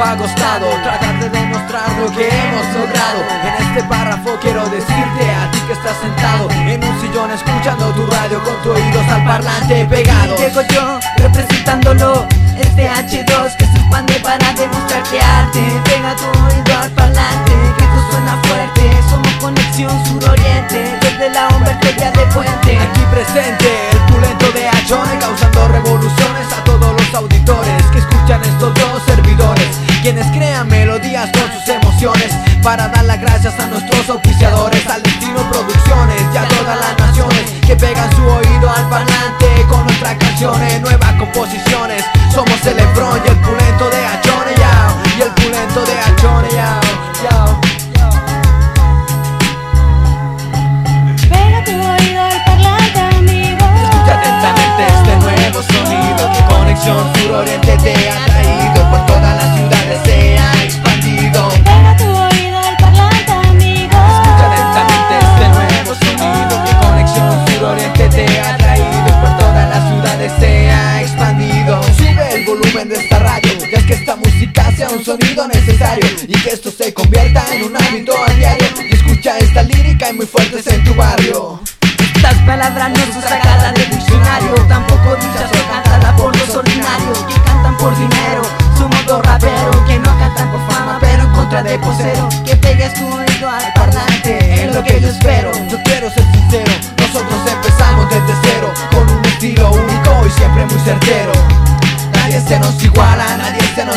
tiempo ha costado tratar de demostrar lo que hemos logrado. En este párrafo quiero decirte a ti que estás sentado En un sillón escuchando tu radio con tu oídos al parlante pegado. Llego yo representándolo Este H2 que se expande para demostrarte arte. Pega tu oído al parlante que esto suena fuerte. Somos conexión suroriente desde la Humbertería de Puente. Aquí presente para dar las gracias a nuestros auspiciadores al destino producciones y a todas las naciones que pegan su oído al parlante con nuestras canciones nuevas composiciones. Somos el sea un sonido necesario y que esto se convierta en un hábito a diario. Escucha esta lírica y muy fuertes en tu barrio. Estas palabras no son sacadas del diccionario Tampoco dichas o cantadas por los ordinarios Que cantan por dinero Somos dos raperos que no cantan por fama Pero en contra de posero Que pegues tu oído al parlante Es lo que yo espero Yo quiero ser sincero, nosotros empezamos desde cero Con un estilo único y siempre muy certero Nadie se nos iguala, nadie se nos